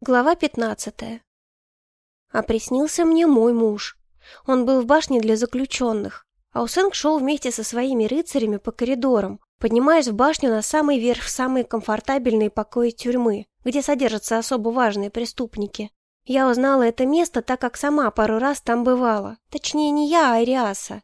Глава пятнадцатая. А приснился мне мой муж. Он был в башне для заключенных. Аусенг шел вместе со своими рыцарями по коридорам, поднимаясь в башню на самый верх в самые комфортабельные покои тюрьмы, где содержатся особо важные преступники. Я узнала это место, так как сама пару раз там бывала. Точнее, не я, а Ириаса.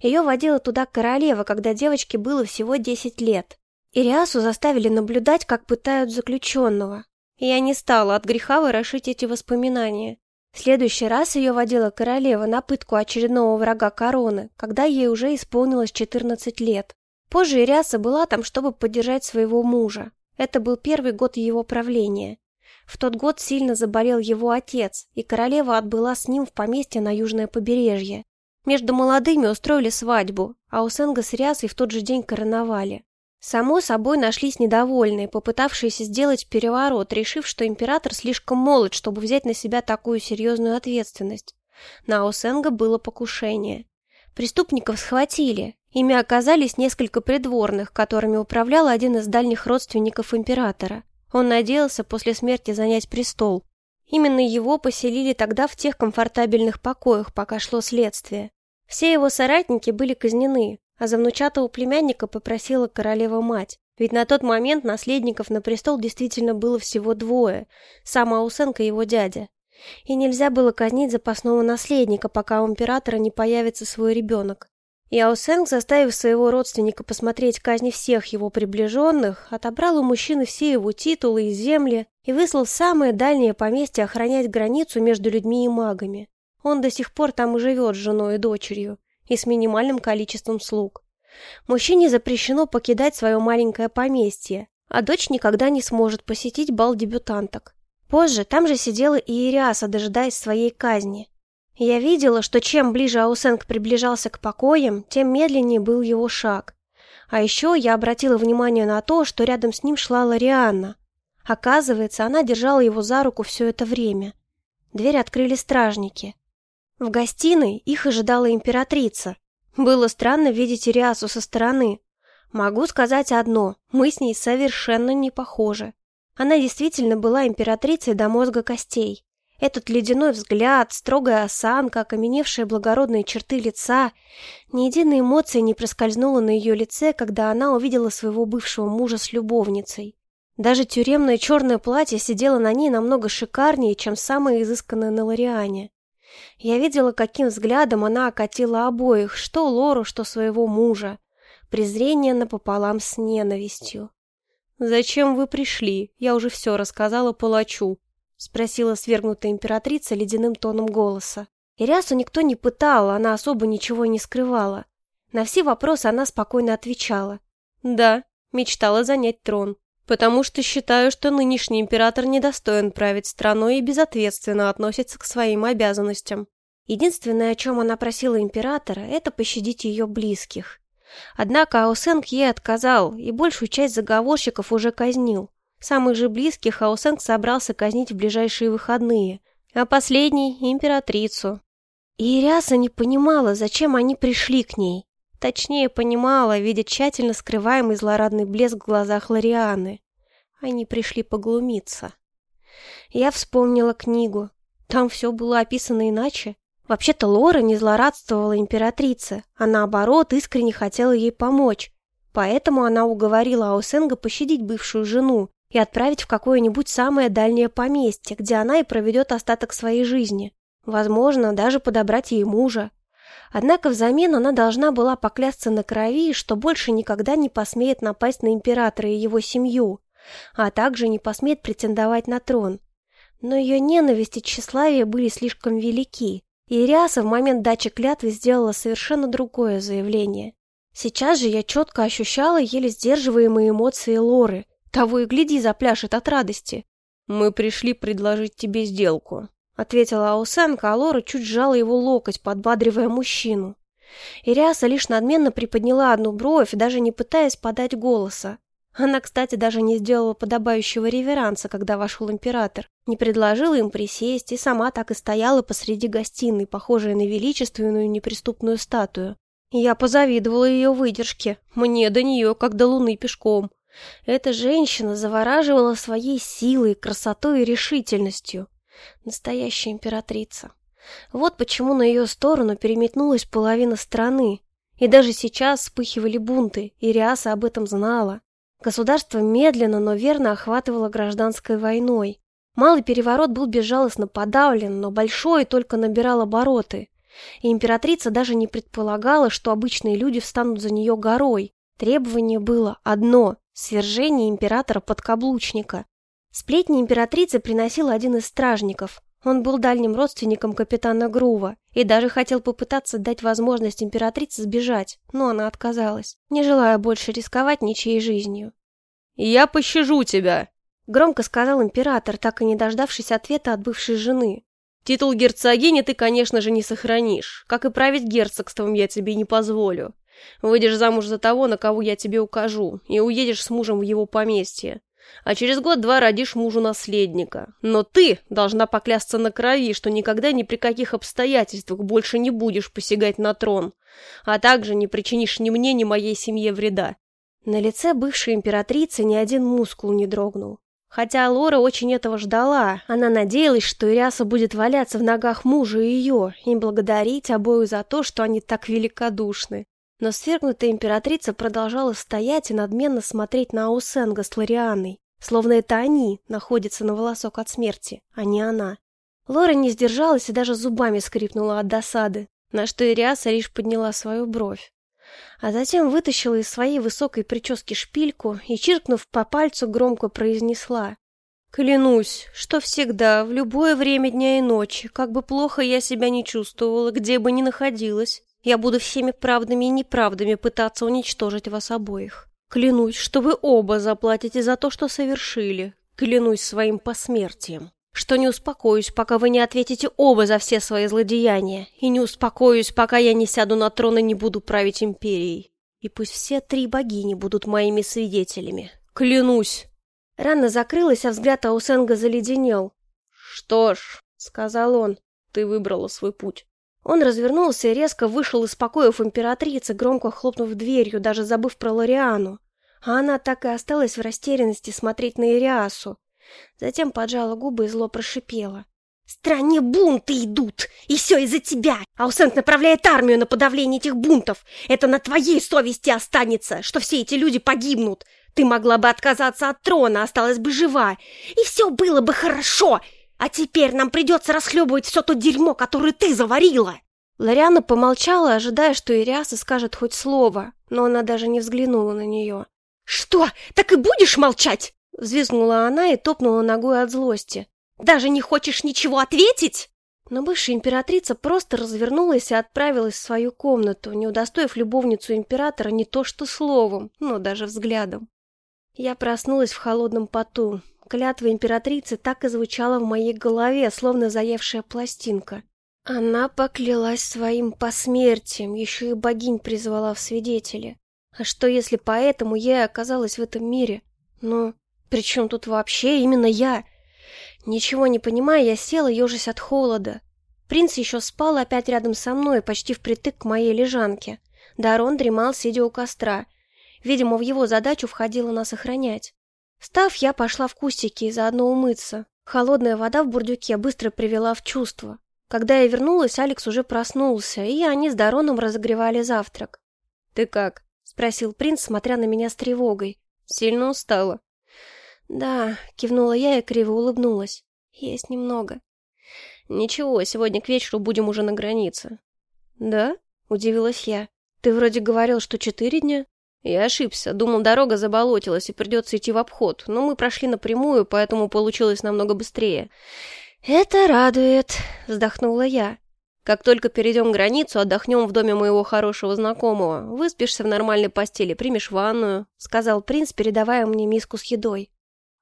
Ее водила туда королева, когда девочке было всего 10 лет. Ириасу заставили наблюдать, как пытают заключенного. Я не стала от греха ворошить эти воспоминания. В следующий раз ее водила королева на пытку очередного врага короны, когда ей уже исполнилось 14 лет. Позже Ириаса была там, чтобы поддержать своего мужа. Это был первый год его правления. В тот год сильно заболел его отец, и королева отбыла с ним в поместье на южное побережье. Между молодыми устроили свадьбу, а у Сенга с Риасой в тот же день короновали. Само собой нашлись недовольные, попытавшиеся сделать переворот, решив, что император слишком молод, чтобы взять на себя такую серьезную ответственность. На Осенга было покушение. Преступников схватили. Ими оказались несколько придворных, которыми управлял один из дальних родственников императора. Он надеялся после смерти занять престол. Именно его поселили тогда в тех комфортабельных покоях, пока шло следствие. Все его соратники были казнены, а за внучатого племянника попросила королева-мать. Ведь на тот момент наследников на престол действительно было всего двое, сам Аусенко и его дядя. И нельзя было казнить запасного наследника, пока у императора не появится свой ребенок. И Аусенг, заставив своего родственника посмотреть казни всех его приближенных, отобрал у мужчины все его титулы и земли и выслал в самое дальнее поместье охранять границу между людьми и магами. Он до сих пор там и живет с женой и дочерью и с минимальным количеством слуг. Мужчине запрещено покидать свое маленькое поместье, а дочь никогда не сможет посетить бал дебютанток. Позже там же сидела и Ириаса, дожидаясь своей казни. Я видела, что чем ближе Аусенг приближался к покоям, тем медленнее был его шаг. А еще я обратила внимание на то, что рядом с ним шла Лорианна. Оказывается, она держала его за руку все это время. Дверь открыли стражники. В гостиной их ожидала императрица. Было странно видеть Ириасу со стороны. Могу сказать одно, мы с ней совершенно не похожи. Она действительно была императрицей до мозга костей. Этот ледяной взгляд, строгая осанка, окаменевшие благородные черты лица. Ни единой эмоции не проскользнуло на ее лице, когда она увидела своего бывшего мужа с любовницей. Даже тюремное черное платье сидело на ней намного шикарнее, чем самое изысканное на Лориане. Я видела, каким взглядом она окатила обоих, что Лору, что своего мужа. Презрение напополам с ненавистью. «Зачем вы пришли? Я уже все рассказала палачу», — спросила свергнутая императрица ледяным тоном голоса. Ириасу никто не пытал, она особо ничего не скрывала. На все вопросы она спокойно отвечала. «Да, мечтала занять трон потому что считаю, что нынешний император недостоин править страной и безответственно относится к своим обязанностям. Единственное, о чем она просила императора, это пощадить ее близких. Однако Аусенг ей отказал, и большую часть заговорщиков уже казнил. Самых же близких Аусенг собрался казнить в ближайшие выходные, а последний — императрицу. И Ириаса не понимала, зачем они пришли к ней. Точнее, понимала, видя тщательно скрываемый злорадный блеск в глазах Лорианы. Они пришли поглумиться. Я вспомнила книгу. Там все было описано иначе. Вообще-то Лора не злорадствовала императрице, а наоборот искренне хотела ей помочь. Поэтому она уговорила Аусенга пощадить бывшую жену и отправить в какое-нибудь самое дальнее поместье, где она и проведет остаток своей жизни. Возможно, даже подобрать ей мужа. Однако взамен она должна была поклясться на крови, что больше никогда не посмеет напасть на императора и его семью, а также не посмеет претендовать на трон. Но ее ненависть и тщеславие были слишком велики, и Ириаса в момент дачи клятвы сделала совершенно другое заявление. Сейчас же я четко ощущала еле сдерживаемые эмоции Лоры, того и гляди запляшет от радости. «Мы пришли предложить тебе сделку», ответила Аусенка, а Лора чуть сжала его локоть, подбадривая мужчину. Ириаса лишь надменно приподняла одну бровь, даже не пытаясь подать голоса. Она, кстати, даже не сделала подобающего реверанса, когда вошел император. Не предложила им присесть, и сама так и стояла посреди гостиной, похожая на величественную неприступную статую. Я позавидовала ее выдержке. Мне до нее, как до луны пешком. Эта женщина завораживала своей силой, красотой и решительностью. Настоящая императрица. Вот почему на ее сторону переметнулась половина страны. И даже сейчас вспыхивали бунты, и Риаса об этом знала. Государство медленно, но верно охватывало гражданской войной. Малый переворот был безжалостно подавлен, но большой только набирал обороты. И императрица даже не предполагала, что обычные люди встанут за нее горой. Требование было одно – свержение императора-подкаблучника. Сплетни императрицы приносил один из стражников. Он был дальним родственником капитана Грува и даже хотел попытаться дать возможность императрице сбежать, но она отказалась, не желая больше рисковать ничьей жизнью. «Я пощажу тебя!» — громко сказал император, так и не дождавшись ответа от бывшей жены. «Титул герцогини ты, конечно же, не сохранишь. Как и править герцогством я тебе не позволю. Выйдешь замуж за того, на кого я тебе укажу, и уедешь с мужем в его поместье а через год-два родишь мужу наследника. Но ты должна поклясться на крови, что никогда ни при каких обстоятельствах больше не будешь посягать на трон, а также не причинишь ни мне, ни моей семье вреда». На лице бывшей императрицы ни один мускул не дрогнул. Хотя Лора очень этого ждала, она надеялась, что Ириаса будет валяться в ногах мужа и ее, и благодарить обоих за то, что они так великодушны. Но свергнутая императрица продолжала стоять и надменно смотреть на Аусенга с Лорианой, словно это они находятся на волосок от смерти, а не она. Лора не сдержалась и даже зубами скрипнула от досады, на что Ириаса лишь подняла свою бровь. А затем вытащила из своей высокой прически шпильку и, чиркнув по пальцу, громко произнесла. «Клянусь, что всегда, в любое время дня и ночи, как бы плохо я себя не чувствовала, где бы ни находилась, я буду всеми правдами и неправдами пытаться уничтожить вас обоих. Клянусь, что вы оба заплатите за то, что совершили. Клянусь своим посмертием. Что не успокоюсь, пока вы не ответите оба за все свои злодеяния. И не успокоюсь, пока я не сяду на трон и не буду править империей. И пусть все три богини будут моими свидетелями. Клянусь. Рана закрылась, а взгляд Аусенга заледенел. «Что ж», — сказал он, — «ты выбрала свой путь. Он развернулся и резко вышел из покоев императрицы, громко хлопнув дверью, даже забыв про Лориану. А она так и осталась в растерянности смотреть на Ириасу. Затем поджала губы и зло прошипела. «Стране бунты идут! И все из-за тебя! Аусент направляет армию на подавление этих бунтов! Это на твоей совести останется, что все эти люди погибнут! Ты могла бы отказаться от трона, осталась бы жива! И все было бы хорошо! А теперь нам придется расхлебывать все то дерьмо, которое ты заварила!» Лариана помолчала, ожидая, что Ириаса скажет хоть слово, но она даже не взглянула на нее. «Что, так и будешь молчать?» Взвизгнула она и топнула ногой от злости. «Даже не хочешь ничего ответить?» Но бывшая императрица просто развернулась и отправилась в свою комнату, не удостоив любовницу императора не то что словом, но даже взглядом. Я проснулась в холодном поту, Клятва императрицы так и звучала в моей голове, словно заевшая пластинка. Она поклялась своим посмертием, еще и богинь призвала в свидетели. А что, если поэтому я оказалась в этом мире? Но при чем тут вообще именно я? Ничего не понимая, я села, ежась от холода. Принц еще спал опять рядом со мной, почти впритык к моей лежанке. Дарон дремал, сидя у костра. Видимо, в его задачу входило нас охранять. Встав, я пошла в кустики и заодно умыться. Холодная вода в бурдюке быстро привела в чувство. Когда я вернулась, Алекс уже проснулся, и они с Дароном разогревали завтрак. «Ты как?» — спросил принц, смотря на меня с тревогой. «Сильно устала?» «Да», — кивнула я и криво улыбнулась. «Есть немного». «Ничего, сегодня к вечеру будем уже на границе». «Да?» — удивилась я. «Ты вроде говорил, что четыре дня?» Я ошибся, думал, дорога заболотилась и придется идти в обход, но мы прошли напрямую, поэтому получилось намного быстрее. «Это радует», — вздохнула я. «Как только перейдем границу, отдохнем в доме моего хорошего знакомого. Выспишься в нормальной постели, примешь ванную», — сказал принц, передавая мне миску с едой.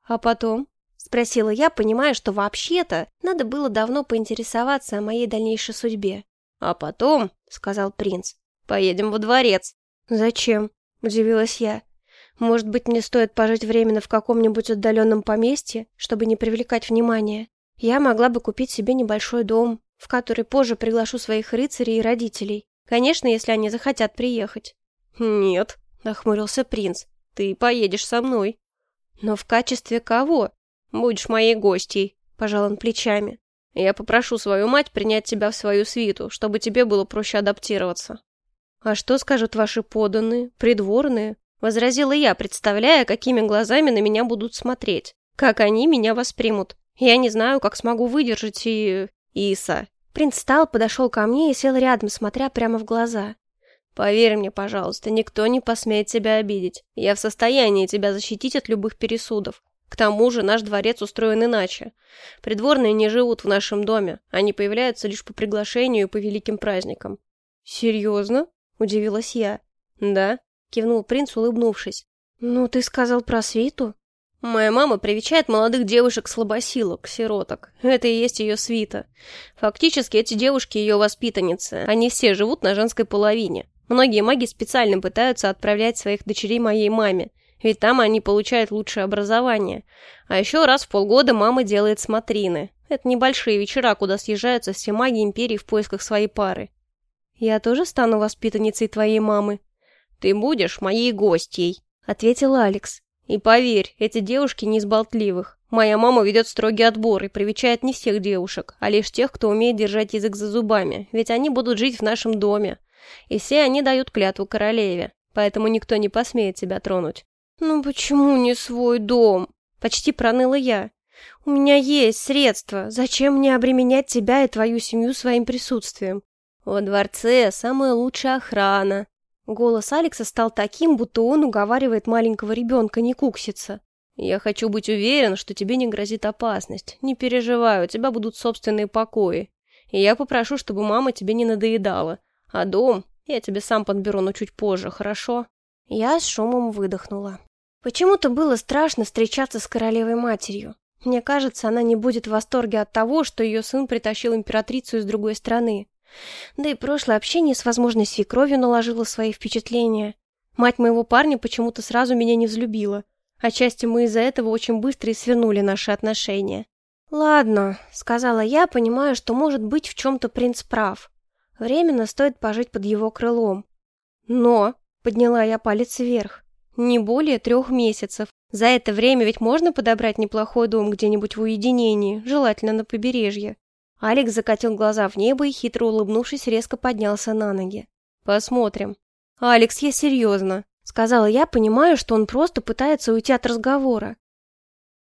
«А потом?» — спросила я, понимая, что вообще-то надо было давно поинтересоваться о моей дальнейшей судьбе. «А потом», — сказал принц, — «поедем во дворец». «Зачем?» Удивилась я. Может быть, мне стоит пожить временно в каком-нибудь отдаленном поместье, чтобы не привлекать внимания. Я могла бы купить себе небольшой дом, в который позже приглашу своих рыцарей и родителей. Конечно, если они захотят приехать. «Нет», — нахмурился принц. Ты поедешь со мной. Но в качестве кого? Будешь моей гостьей, пожал он плечами. Я попрошу свою мать принять тебя в свою свиту, чтобы тебе было проще адаптироваться. А что скажут ваши поданные, придворные? Возразила я, представляя, какими глазами на меня будут смотреть. Как они меня воспримут. Я не знаю, как смогу выдержать и... Иса. Принц встал, подошел ко мне и сел рядом, смотря прямо в глаза. Поверь мне, пожалуйста, никто не посмеет тебя обидеть. Я в состоянии тебя защитить от любых пересудов. К тому же наш дворец устроен иначе. Придворные не живут в нашем доме, они появляются лишь по приглашению и по великим праздникам. Серьезно? Удивилась я. Да, кивнул принц, улыбнувшись. Ну, ты сказал про свиту? Моя мама привечает молодых девушек-слабосилок, сироток. Это и есть ее свита. Фактически эти девушки ее воспитанницы. Они все живут на женской половине. Многие маги специально пытаются отправлять своих дочерей моей маме, ведь там они получают лучшее образование. А еще раз в полгода мама делает смотрины. Это небольшие вечера, куда съезжаются все маги Империи в поисках своей пары. «Я тоже стану воспитанницей твоей мамы?» «Ты будешь моей гостьей», — ответил Алекс. «И поверь, эти девушки не из болтливых. Моя мама ведет строгий отбор и привечает не всех девушек, а лишь тех, кто умеет держать язык за зубами, ведь они будут жить в нашем доме. И все они дают клятву королеве, поэтому никто не посмеет тебя тронуть. «Ну почему не свой дом?» Почти проныла я. «У меня есть средства. Зачем мне обременять тебя и твою семью своим присутствием?» «Во дворце самая лучшая охрана». Голос Алекса стал таким, будто он уговаривает маленького ребенка не кукситься. «Я хочу быть уверен, что тебе не грозит опасность. Не переживай, у тебя будут собственные покои. И я попрошу, чтобы мама тебе не надоедала. А дом я тебе сам подберу, но чуть позже, хорошо?» Я с шумом выдохнула. Почему-то было страшно встречаться с королевой-матерью. Мне кажется, она не будет в восторге от того, что ее сын притащил императрицу из другой страны. Да и прошлое общение с возможной свекровью наложило свои впечатления. Мать моего парня почему-то сразу меня не взлюбила. Отчасти мы из-за этого очень быстро и свернули наши отношения. «Ладно», — сказала я, понимая, что, может быть, в чем-то принц прав. Временно стоит пожить под его крылом. Но, — подняла я палец вверх, не более трех месяцев. За это время ведь можно подобрать неплохой дом где-нибудь в уединении, желательно на побережье. Алекс закатил глаза в небо и, хитро улыбнувшись, резко поднялся на ноги. «Посмотрим». «Алекс, я серьезно», — сказала я, понимая, что он просто пытается уйти от разговора.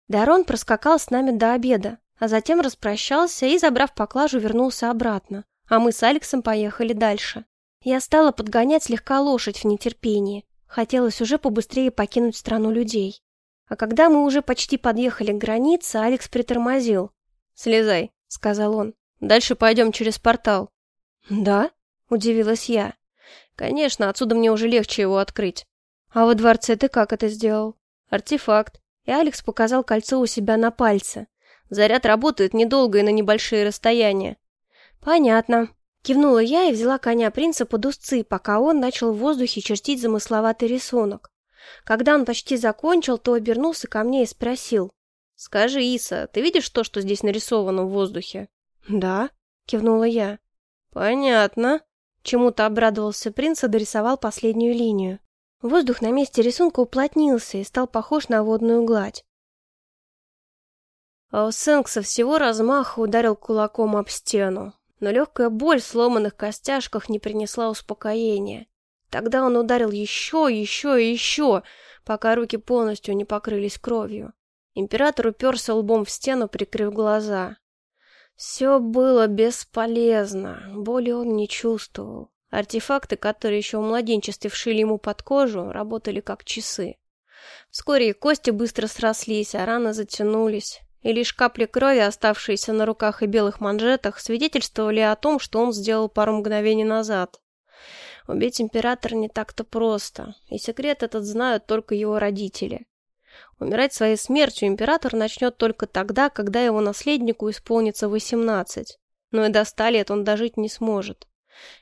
Дарон проскакал с нами до обеда, а затем распрощался и, забрав поклажу, вернулся обратно, а мы с Алексом поехали дальше. Я стала подгонять слегка лошадь в нетерпении. Хотелось уже побыстрее покинуть страну людей. А когда мы уже почти подъехали к границе, Алекс притормозил. «Слезай», — сказал он. «Дальше пойдем через портал». «Да?» — удивилась я. «Конечно, отсюда мне уже легче его открыть». «А во дворце ты как это сделал?» «Артефакт». И Алекс показал кольцо у себя на пальце. «Заряд работает недолго и на небольшие расстояния». «Понятно», Кивнула я и взяла коня принца под узцы, пока он начал в воздухе чертить замысловатый рисунок. Когда он почти закончил, то обернулся ко мне и спросил. «Скажи, Иса, ты видишь то, что здесь нарисовано в воздухе?» «Да», — кивнула я. «Понятно». Чему-то обрадовался принц и дорисовал последнюю линию. Воздух на месте рисунка уплотнился и стал похож на водную гладь. Аусенг со всего размаха ударил кулаком об стену но легкая боль в сломанных костяшках не принесла успокоения. Тогда он ударил еще, еще и еще, пока руки полностью не покрылись кровью. Император уперся лбом в стену, прикрыв глаза. Все было бесполезно, боли он не чувствовал. Артефакты, которые еще в младенчестве вшили ему под кожу, работали как часы. Вскоре кости быстро срослись, а раны затянулись и лишь капли крови, оставшиеся на руках и белых манжетах, свидетельствовали о том, что он сделал пару мгновений назад. Убить императора не так-то просто, и секрет этот знают только его родители. Умирать своей смертью император начнет только тогда, когда его наследнику исполнится 18, но и до 100 лет он дожить не сможет.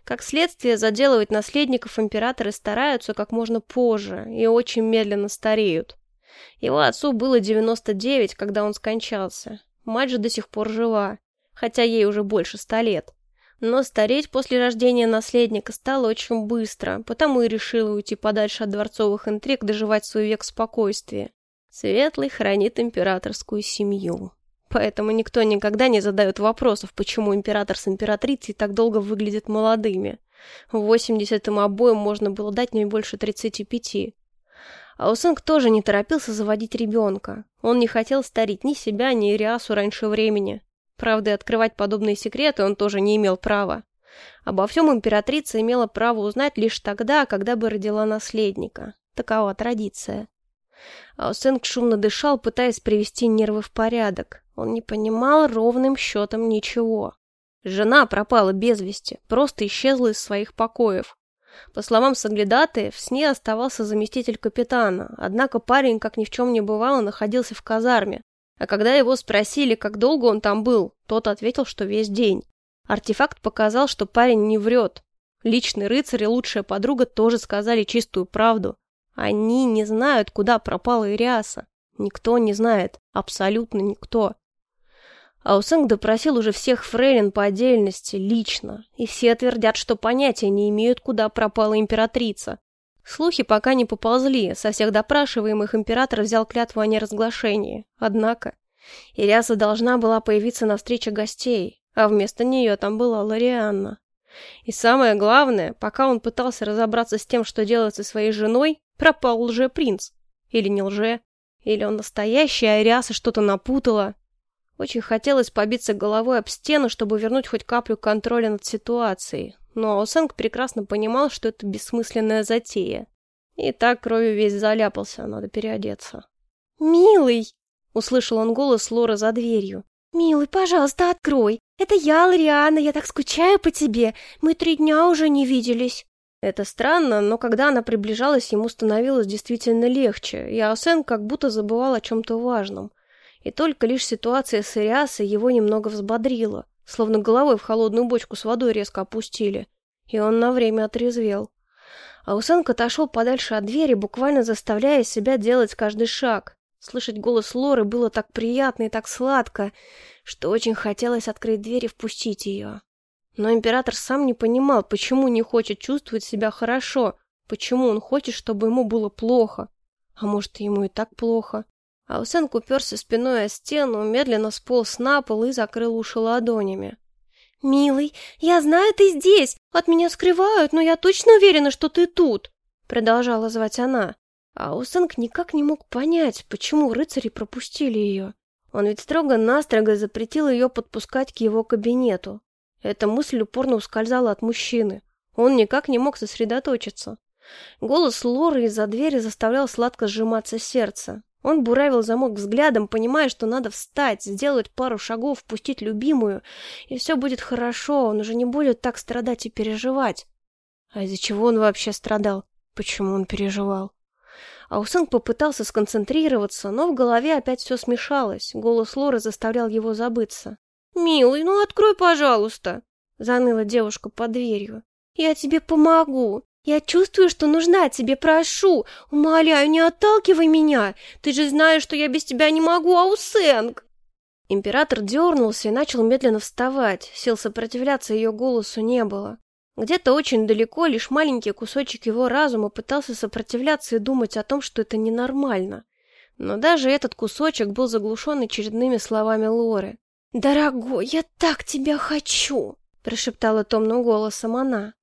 Как следствие, заделывать наследников императоры стараются как можно позже и очень медленно стареют. Его отцу было 99, когда он скончался. Мать же до сих пор жива, хотя ей уже больше ста лет. Но стареть после рождения наследника стало очень быстро, потому и решила уйти подальше от дворцовых интриг, доживать свой век спокойствия. Светлый хранит императорскую семью. Поэтому никто никогда не задает вопросов, почему император с императрицей так долго выглядят молодыми. В 80 им обоим можно было дать не больше 35. Аусенг тоже не торопился заводить ребенка. Он не хотел старить ни себя, ни Ириасу раньше времени. Правда, открывать подобные секреты он тоже не имел права. Обо всем императрица имела право узнать лишь тогда, когда бы родила наследника. Такова традиция. Аусенг шумно дышал, пытаясь привести нервы в порядок. Он не понимал ровным счетом ничего. Жена пропала без вести, просто исчезла из своих покоев. По словам Саглядаты, в сне оставался заместитель капитана, однако парень, как ни в чем не бывало, находился в казарме. А когда его спросили, как долго он там был, тот ответил, что весь день. Артефакт показал, что парень не врет. Личный рыцарь и лучшая подруга тоже сказали чистую правду. Они не знают, куда пропала Ириаса. Никто не знает. Абсолютно никто. Аусенг допросил уже всех фрейлин по отдельности, лично, и все твердят, что понятия не имеют, куда пропала императрица. Слухи пока не поползли, со всех допрашиваемых император взял клятву о неразглашении. Однако, Ириаса должна была появиться на встрече гостей, а вместо нее там была Лорианна. И самое главное, пока он пытался разобраться с тем, что делать со своей женой, пропал лже-принц. Или не лже, или он настоящий, а Ириаса что-то напутала. Очень хотелось побиться головой об стену, чтобы вернуть хоть каплю контроля над ситуацией, но Аусенг прекрасно понимал, что это бессмысленная затея. И так кровью весь заляпался, надо переодеться. «Милый!» — услышал он голос Лоры за дверью. «Милый, пожалуйста, открой! Это я, Лориана, я так скучаю по тебе! Мы три дня уже не виделись!» Это странно, но когда она приближалась, ему становилось действительно легче, и Аусен как будто забывал о чем-то важном. И только лишь ситуация с Ириасой его немного взбодрила, словно головой в холодную бочку с водой резко опустили, и он на время отрезвел. Аусенк отошел подальше от двери, буквально заставляя себя делать каждый шаг. Слышать голос Лоры было так приятно и так сладко, что очень хотелось открыть дверь и впустить ее. Но император сам не понимал, почему не хочет чувствовать себя хорошо, почему он хочет, чтобы ему было плохо. А может, ему и так плохо. Аусенк уперся спиной о стену, медленно сполз на пол и закрыл уши ладонями. «Милый, я знаю, ты здесь! От меня скрывают, но я точно уверена, что ты тут!» Продолжала звать она. Аусенк никак не мог понять, почему рыцари пропустили ее. Он ведь строго-настрого запретил ее подпускать к его кабинету. Эта мысль упорно ускользала от мужчины. Он никак не мог сосредоточиться. Голос Лоры из-за двери заставлял сладко сжиматься сердце. Он буравил замок взглядом, понимая, что надо встать, сделать пару шагов, впустить любимую, и все будет хорошо, он уже не будет так страдать и переживать. А из-за чего он вообще страдал? Почему он переживал? Аусенг попытался сконцентрироваться, но в голове опять все смешалось, голос Лоры заставлял его забыться. «Милый, ну открой, пожалуйста!» — заныла девушка под дверью. «Я тебе помогу. Я чувствую, что нужна тебе, прошу. Умоляю, не отталкивай меня. Ты же знаешь, что я без тебя не могу, Аусенг. Император дернулся и начал медленно вставать. Сил сопротивляться ее голосу не было. Где-то очень далеко лишь маленький кусочек его разума пытался сопротивляться и думать о том, что это ненормально. Но даже этот кусочек был заглушен очередными словами Лоры. «Дорогой, я так тебя хочу!» – прошептала томным голосом она.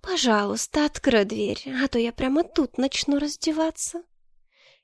Пожалуйста, открой дверь, а то я прямо тут начну раздеваться.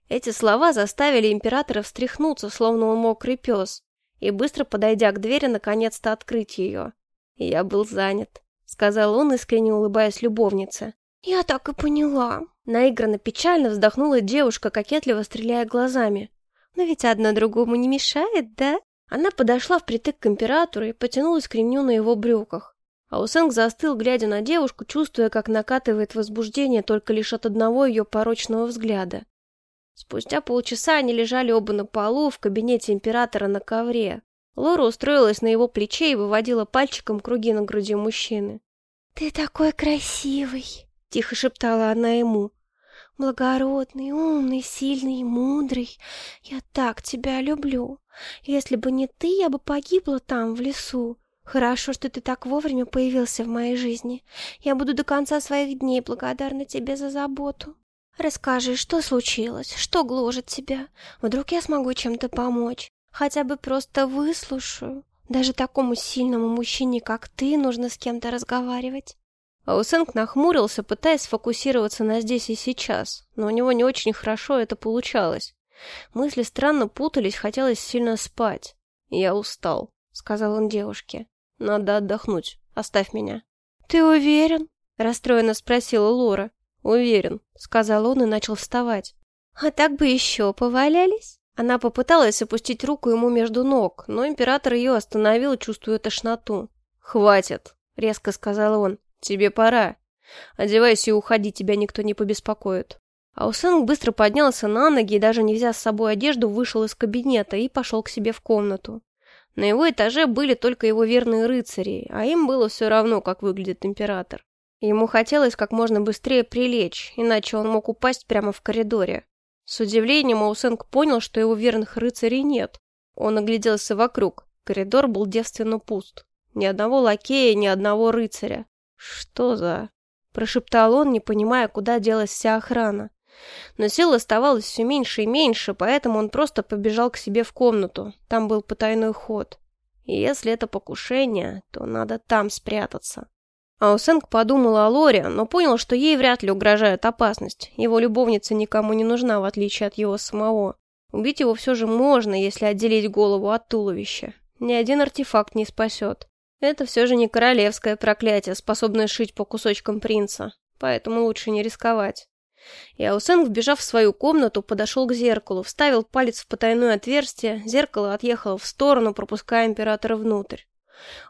Эти слова заставили императора встряхнуться, словно он мокрый пес, и быстро подойдя к двери, наконец-то открыть ее. Я был занят, сказал он, искренне улыбаясь любовнице. Я так и поняла. Наигранно печально вздохнула девушка, кокетливо стреляя глазами. Но ведь одно другому не мешает, да? Она подошла впритык к императору и потянулась к ремню на его брюках. Аусенг застыл, глядя на девушку, чувствуя, как накатывает возбуждение только лишь от одного ее порочного взгляда. Спустя полчаса они лежали оба на полу в кабинете императора на ковре. Лора устроилась на его плече и выводила пальчиком круги на груди мужчины. «Ты такой красивый!» — тихо шептала она ему. «Благородный, умный, сильный и мудрый. Я так тебя люблю. Если бы не ты, я бы погибла там, в лесу. Хорошо, что ты так вовремя появился в моей жизни. Я буду до конца своих дней благодарна тебе за заботу. Расскажи, что случилось, что гложет тебя. Вдруг я смогу чем-то помочь. Хотя бы просто выслушаю. Даже такому сильному мужчине, как ты, нужно с кем-то разговаривать. Аусенг нахмурился, пытаясь сфокусироваться на здесь и сейчас, но у него не очень хорошо это получалось. Мысли странно путались, хотелось сильно спать. «Я устал», — сказал он девушке. «Надо отдохнуть. Оставь меня». «Ты уверен?» — расстроенно спросила Лора. «Уверен», — сказал он и начал вставать. «А так бы еще повалялись?» Она попыталась опустить руку ему между ног, но император ее остановил, чувствуя тошноту. «Хватит», — резко сказал он. «Тебе пора. Одевайся и уходи, тебя никто не побеспокоит». Аусенг быстро поднялся на ноги и, даже не взяв с собой одежду, вышел из кабинета и пошел к себе в комнату. На его этаже были только его верные рыцари, а им было все равно, как выглядит император. Ему хотелось как можно быстрее прилечь, иначе он мог упасть прямо в коридоре. С удивлением Аусенг понял, что его верных рыцарей нет. Он огляделся вокруг. Коридор был девственно пуст. Ни одного лакея, ни одного рыцаря. «Что за...» – прошептал он, не понимая, куда делась вся охрана. Но сил оставалось все меньше и меньше, поэтому он просто побежал к себе в комнату. Там был потайной ход. И если это покушение, то надо там спрятаться. Аусенг подумал о Лоре, но понял, что ей вряд ли угрожает опасность. Его любовница никому не нужна, в отличие от его самого. Убить его все же можно, если отделить голову от туловища. Ни один артефакт не спасет. Это все же не королевское проклятие, способное шить по кусочкам принца. Поэтому лучше не рисковать. И Аусенг, вбежав в свою комнату, подошел к зеркалу, вставил палец в потайное отверстие, зеркало отъехало в сторону, пропуская императора внутрь.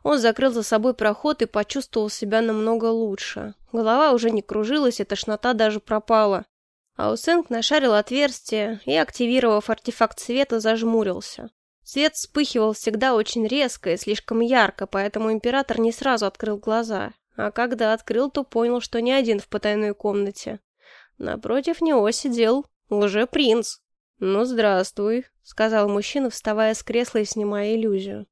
Он закрыл за собой проход и почувствовал себя намного лучше. Голова уже не кружилась, и тошнота даже пропала. Аусенг нашарил отверстие и, активировав артефакт света, зажмурился. Свет вспыхивал всегда очень резко и слишком ярко, поэтому император не сразу открыл глаза. А когда открыл, то понял, что не один в потайной комнате. Напротив него сидел лже-принц. «Ну, здравствуй», — сказал мужчина, вставая с кресла и снимая иллюзию.